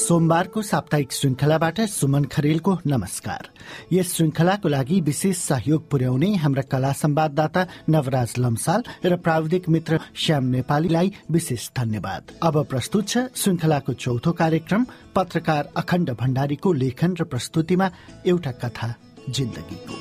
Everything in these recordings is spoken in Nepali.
सोमबारको साप्ताहिक श्रृङ्खलाबाट सुमन खरेलको नमस्कार। यस श्रृङ्खलाको लागि विशेष सहयोग पुर्याउने हाम्रा कला संवाददाता नवराज लम्साल र प्राविधिक मित्र श्याम नेपालीलाई विशेष धन्यवाद। अब प्रस्तुत छ श्रृङ्खलाको चौथो कार्यक्रम पत्रकार अखण्ड भण्डारीको लेखन र प्रस्तुतिमा एउटा कथा जिन्दगीको।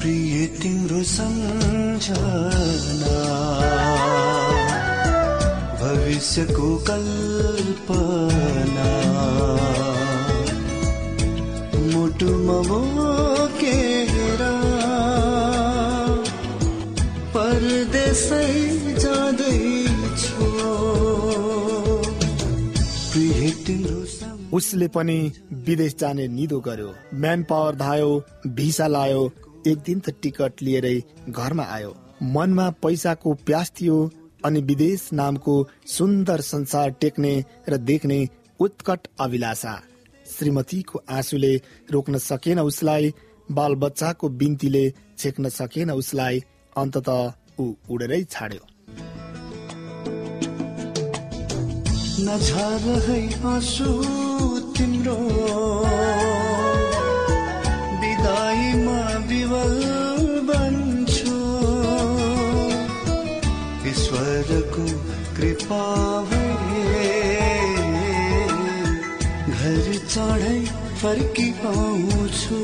प्रिय तिम्रो सम्झना भविष्यको कल्पना। मुटुमा बोकेर परदेशै जाँदैछु उसले पनि विदेश जाने निदो गर्यो। म्यान पावर धायो भिसा लायो एक दिन त टिकट लिएरै घरमा आयो। मनमा पैसाको प्यास थियो अनि विदेश नामको सुन्दर संसार टेक्ने र देख्ने उत्कट अभिलाषा। श्रीमतीको आँसुले रोक्न सकेन उसलाई बाल बच्चाको बिन्तीले छेक्न सकेन उसलाई अन्तत ऊ उडेरै छाड्यो। तिम्रो घर चढै फर्की आउँछु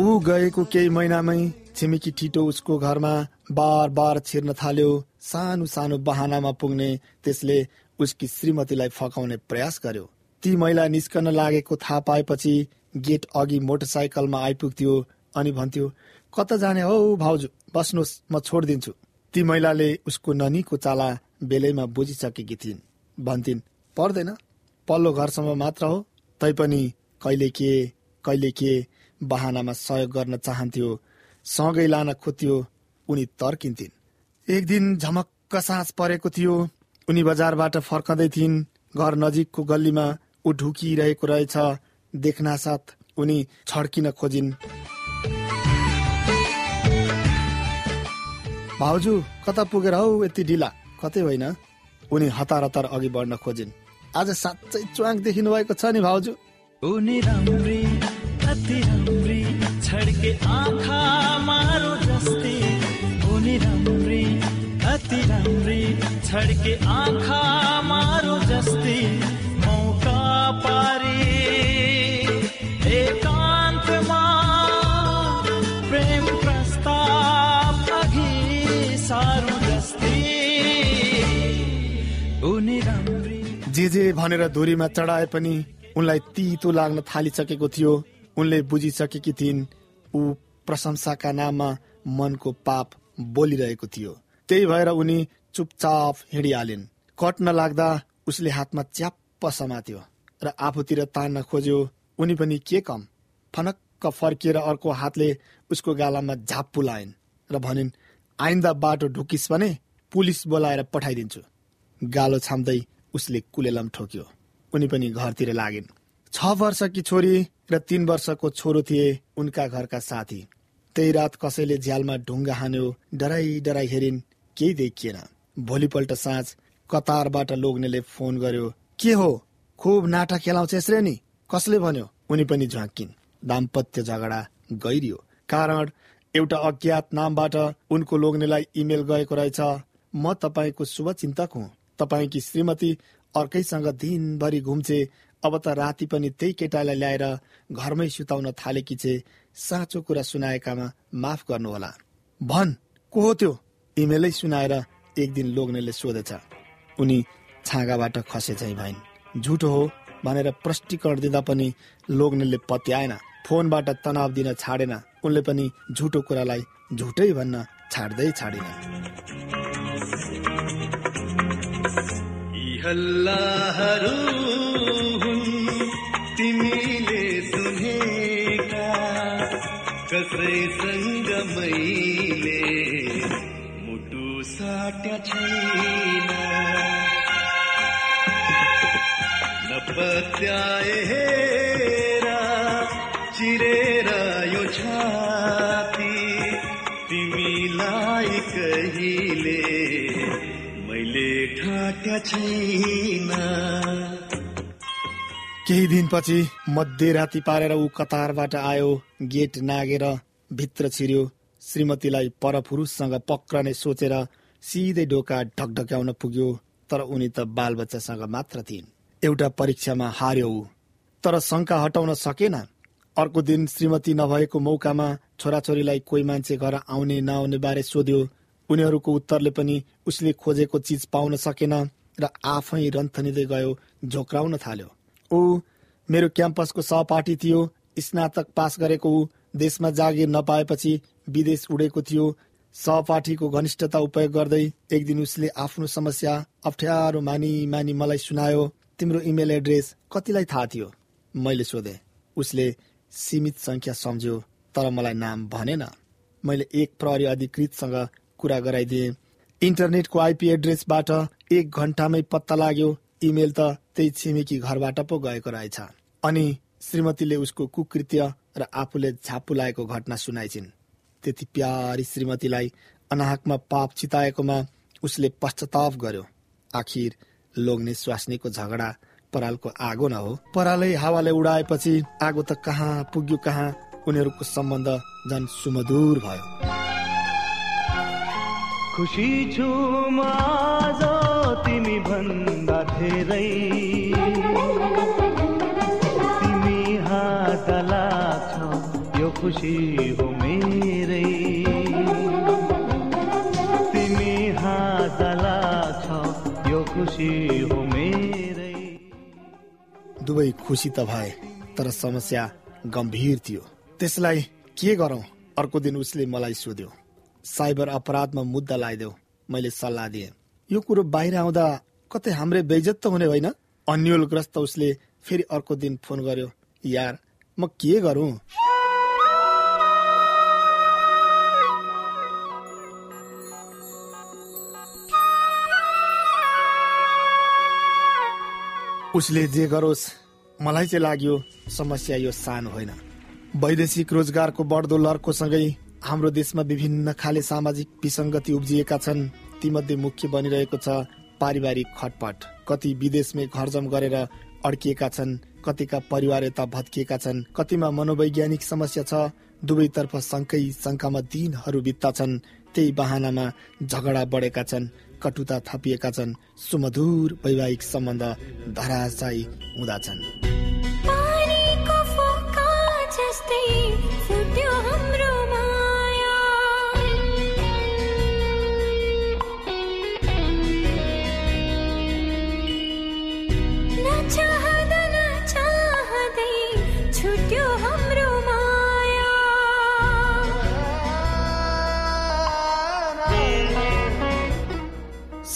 ऊ गएको केही महिनामै छिमेकी ठिटो उसको घरमा बार बार छिर्न थाल्यो। सानो सानो बहानामा पुग्ने त्यसले उसकी श्रीमतीलाई फकाउने प्रयास गर्यो। ती महिला निस्कन लागेको थाहा पाएपछि गेट अघि मोटरसाइकलमा आइपुग्थ्यो अनि भन्थ्यो कता जाने हौ भाउजू? बस्नुहोस् म छोडिदिन्छु। ती महिलाले उसको ननीको चाला बेलैमा बुझिसकेकी थिइन्। भन्थिन् पर्दैन पल्लो घरसम्म मात्र हो तैपनि कहिले के कहिले के बहानामा सहयोग गर्न चाहन्थ्यो सँगै लान खोज्थ्यो उनी तर्किन्थिन्। एक दिन झमक्क साँझ परेको थियो उनी बजारबाट फर्कँदै थिइन् घर नजिकको गल्लीमा ऊ ढुकिरहेको रहेछ देख्नासाथ उनी छड्किन खोजिन्। भाउजू कता पुगेर हौ यति ढिला? कतै होइन? उनी हतार हतार अघि बढ्न खोजिन्। आज साँच्चै च्वाङ देखिनु भएको छ नि भाउजू। उनी राम्री अति राम्री छड्के आँखा मारो जस्तै। उनी राम्री अति राम्री छड्के आँखा जे जे भनेर धुरीमा चढाए पनि उनलाई तितो लाग्न थालिसकेको थियो। उनले बुझिसकेकी थिइन् ऊ प्रशंसाका नाममा मनको पाप बोलिरहेको थियो। त्यही भएर उनी चुपचाप हिँडिहालिन्। कट्न लाग्दा उसले हातमा च्याप्प समात्यो र आफूतिर तान्न खोज्यो उनी पनि के कम? फनक्क फर्किएर अर्को हातले उसको गालामा झाप्पु लाइन् र भनिन् आइन्दा बाटो ढुकिस भने पुलिस बोलाएर पठाइदिन्छु गालो छाम्दै उसले कुलेलम ठोक्यो। उनी पनि घरतिर लागिन्। छ वर्षकी छोरी र तीन वर्षको छोरो थिए उनका घरका साथी। त्यही रात कसैले झ्यालमा ढुङ्गा हान्यो डराई डराई हेरिन् केही देखिएन। भोलिपल्ट साँझ कतारबाट लोग्नेले फोन गर्यो के हो? खुब नाटक खेलाउँछ रे नि? कसले भन्यो? उनी पनि झ्वाकिन् दाम्पत्य झगडा गहिरियो। कारण एउटा अज्ञात नामबाट उनको लोग्नेलाई इमेल गएको रहेछ। म तपाईँको शुभचिन्तक हुँ। तपाईँकी श्रीमती अर्कैसँग दिनभरि घुम्छे अब त राति पनि त्यही केटालाई ल्याएर घरमै सुताउन थालेकी छे साँचो कुरा सुनाएकामा माफ गर्नुहोला। भन को हो त्यो? इमेलै सुनाएर एक दिन लोग्नेले सोधेछ। उनी छाँगाबाट खसे चाहिँ भइन्। झुटो हो भनेर प्रष्टीकरण दिँदा पनि लोग्नेले पत्याएन। फोनबाट तनाव दिन छाडेन। उनले पनि झुटो कुरालाई झुटै भन्न छाड्दै छाडिन। हल्लाहरू तिमीले सुनेका कसैसँग मैले मुटु नपत्याएर चिरेर यो छैन केही दिनपछि मध्यराति पारेर ऊ कतारबाट आयो गेट नागेर भित्र छिर्यो श्रीमतीलाई परपुरुषसँग पक्रने सोचेर सिधै ढोका ढकढक्याउन पुग्यो तर उनी त बालबच्चासँग मात्र थिइन्। एउटा परीक्षामा हार्यो ऊ। तर शङ्का हटाउन सकेन। अर्को दिन श्रीमती नभएको मौकामा छोराछोरीलाई कोही मान्छे घर आउने नआउने बारे सोध्यो। उनीहरूको उत्तरले पनि उसले खोजेको चिज पाउन सकेन। र आफै रन्थनिँदै गयो झोक्राउन थाल्यो। ऊ मेरो क्याम्पसको सहपाठी थियो स्नातक पास गरेको ऊ देशमा जागिर नपाएपछि विदेश उडेको थियो। सहपाठीको घनिष्ठता उपयोग गर्दै एक दिन उसले आफ्नो समस्या अप्ठ्यारो मानी मानी मलाई सुनायो तिम्रो इमेल एड्रेस कतिलाई थाहा थियो? मैले सोधे। उसले सीमित संख्या सम्झ्यो तर मलाई नाम भनेन। मैले एक प्रहरी अधिकृतसँग कुरा गराइदिएँ। इन्टरनेटको आइपी एड्रेसबाट एक घन्टामै पत्ता लाग्यो। इमेल त त्यही छिमेकी घरबाट पो गएको रहेछ। अनि श्रीमतीले उसको कुकृत्य र आफूले झापु लागेको घटना सुनाइछिन्। त्यति प्यारी श्रीमतीलाई अनाहकमा पाप चिताएकोमा उसले पश्चाताप गर्यो। आखिर लोग्ने स्वास्नीको झगडा परालको आगो न हो। परालै हावाले उडाएपछि आगो त कहाँ पुग्यो कहाँ उनीहरूको सम्बन्ध झन् सुमधुर भयो। खुसी छु तिमी भन्दा धेरै। तिमी हात लाग्छौ यो खुसी हो मेरै। तिमी हात लाग्छौ यो खुसी हो मेरै। दुवै खुसी त भए तर समस्या गम्भीर थियो। त्यसलाई के गरौं? अर्को दिन उसले मलाई सोध्यो। साइबर अपराधमा मुद्दा लगाइदेऊ मैले सल्लाह दिएँ। यो कुरो बाहिर आउँदा कतै हाम्रै बेइज्जत त हुने होइन? अन्यलग्रस्त उसले फेरि अर्को दिन फोन गर्यो यार म के गरौँ? उसले जे गरोस् मलाई चाहिँ लाग्यो समस्या यो सानो होइन। वैदेशिक रोजगारको बढ्दो लर्कोसँगै हाम्रो देशमा विभिन्न खाले सामाजिक विसङ्गति उब्जिएका छन्। तीमध्ये मुख्य बनिरहेको छ पारिवारिक खटपट। कति विदेशमै घरजम गरेर अड्किएका छन् कतिका परिवार यता भत्किएका छन् कतिमा मनोवैज्ञानिक समस्या छ दुवैतर्फ शङ्कै शङ्कामा दिनहरू बित्ता छन् त्यही बहानामा झगडा बढेका छन् कटुता थपिएका छन् सुमधुर वैवाहिक सम्बन्ध धराशायी हुँदा छन्।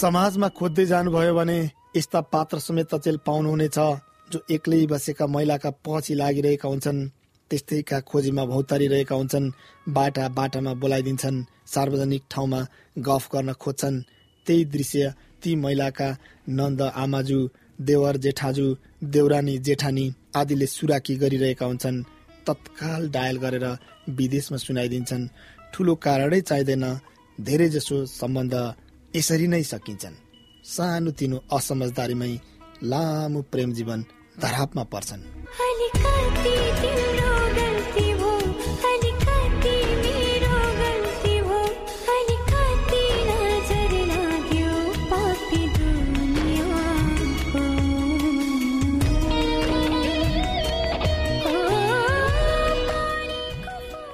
समाजमा खोज्दै जानुभयो भने यस्ता पात्र समेत अचेल पाउनुहुनेछ जो एक्लै बसेका महिलाका पछि लागिरहेका हुन्छन्। त्यस्तैका खोजीमा भौतारिरहेका हुन्छन् बाटा बाटामा बोलाइदिन्छन् सार्वजनिक ठाउँमा गफ गर्न खोज्छन्। त्यही दृश्य ती महिलाका नन्द आमाजु देवर जेठाजु देउरानी जेठानी आदिले सुराकी गरिरहेका हुन्छन्। तत्काल डायल गरेर विदेशमा सुनाइदिन्छन्। ठुलो कारणै चाहिँदैन धेरै जसो सम्बन्ध यसरी नै सकिन्छन्। सानोतिनो असमझदारीमै लामो प्रेम जीवन धरापमा पर्छन्।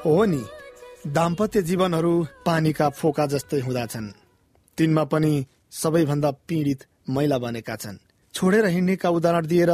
हो नि दाम्पत्य जीवनहरू पानीका फोका जस्तै हुँदाछन् तिनमा पनि सबैभन्दा पीडित महिला बनेका छन्। छोडेर हिँड्नेका उदाहरण दिएर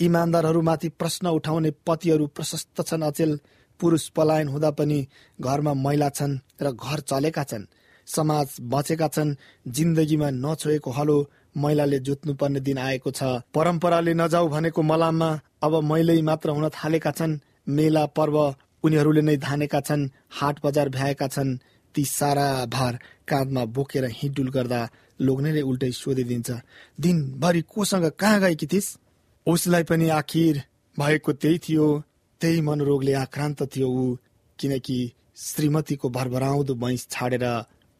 इमान्दारहरूमाथि प्रश्न उठाउने पतिहरू प्रशस्त छन् अचेल। पुरुष पलायन हुँदा पनि घरमा महिला छन् र घर चलेका छन्। समाज बचेका छन्। जिन्दगीमा नछोएको हलो महिलाले जोत्नुपर्ने दिन आएको छ। परम्पराले नजाऊ भनेको मलाममा अब महिलै मात्र हुन थालेका छन्। मेला पर्व उनीहरूले नै धानेका छन्। हाट बजार भ्याएका छन्। ती सारा भार काँधमा बोकेर हिँडुल गर्दा लोग्नेले उल्टै सोधिदिन्छ दिनभरि कोसँग कहाँ गएकी थिइस्? उसलाई पनि आखिर भएको त्यही थियो त्यही मनोरोगले आक्रान्त थियो ऊ किनकि श्रीमतीको भरभराउँदो भैँस छाडेर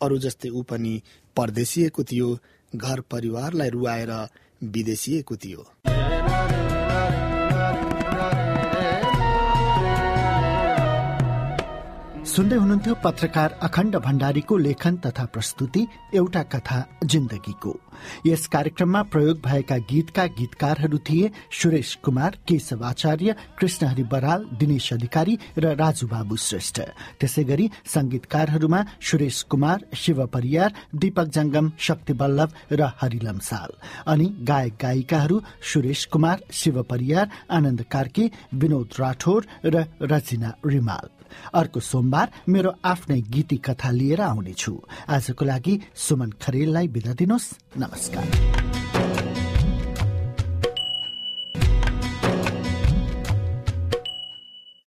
अरू जस्तै ऊ पनि परदेशिएको थियो घर परिवारलाई रुवाएर विदेशिएको थियो। सुन्दै हुनुहुन्थ्यो पत्रकार अखण्ड भण्डारीको लेखन तथा प्रस्तुति एउटा कथा जिन्दगीको। यस कार्यक्रममा प्रयोग भएका गीतका गीतकारहरू थिए सुरेश कुमार केशव आचार्य कृष्णहरि बराल दिनेश अधिकारी र राजु बाबु श्रेष्ठ। त्यसै गरी संगीतकारहरूमा सुरेश कुमार शिव परियार दीपक जंगम शक्ति बल्लभ र हरिलम साल अनि गायक गायिकाहरू सुरेश कुमार शिव परियार आनन्द कार्के विनोद राठौर र रजिना रिमाल। अर्को सोमबार मेरो आफ्नै गीती कथा लिएर आउनेछु। आजको लागि सुमन खरेललाई बिदा दिनुहोस् नमस्कार।